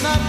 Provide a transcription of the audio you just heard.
Not